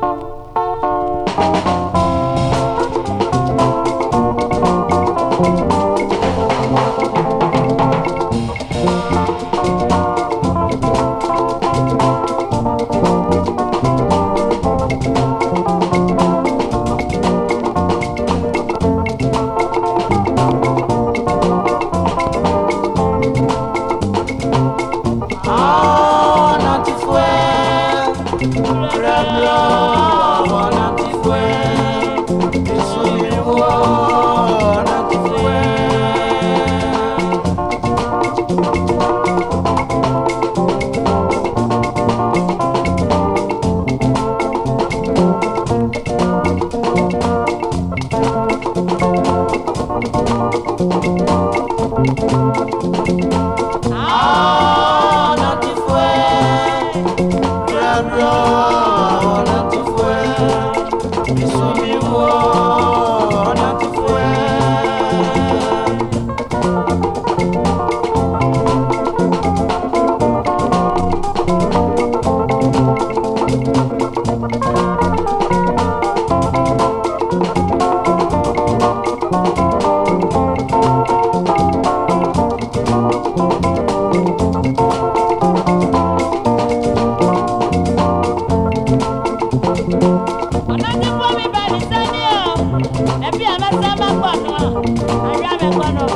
thank you Thank you. ọ̀nàdìbò mi bẹ̀rẹ̀ sẹ́ni ọ̀ ẹ̀bí àmẹ́sẹ̀ máa pọ̀ náà àyà mi pọ̀ náà.